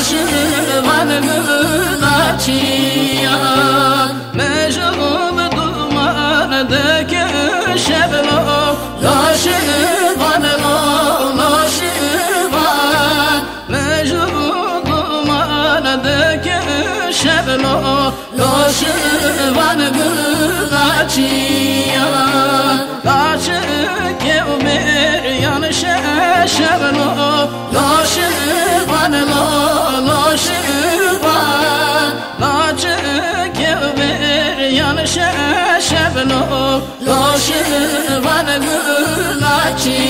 Loşivan gılaçıya Meclub duman deke şeblo Loşivan lo şeblo loşvan gılaçıya Laçı kevmer yanış şeblo loşvan lo شب نو لاشوان گلاچیان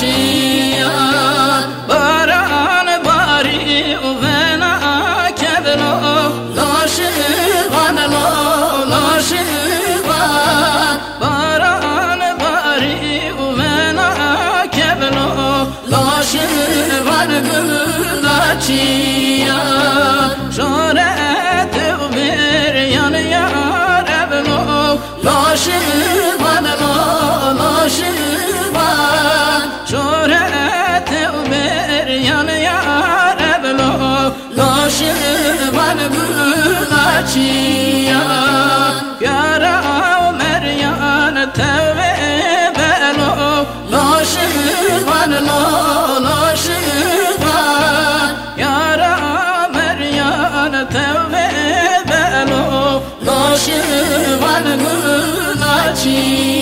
چی Loşivan gılaçıya Şöhret bir yan yar bir yan yar evlo Loşivan gılaçıya Yara başı var gün açı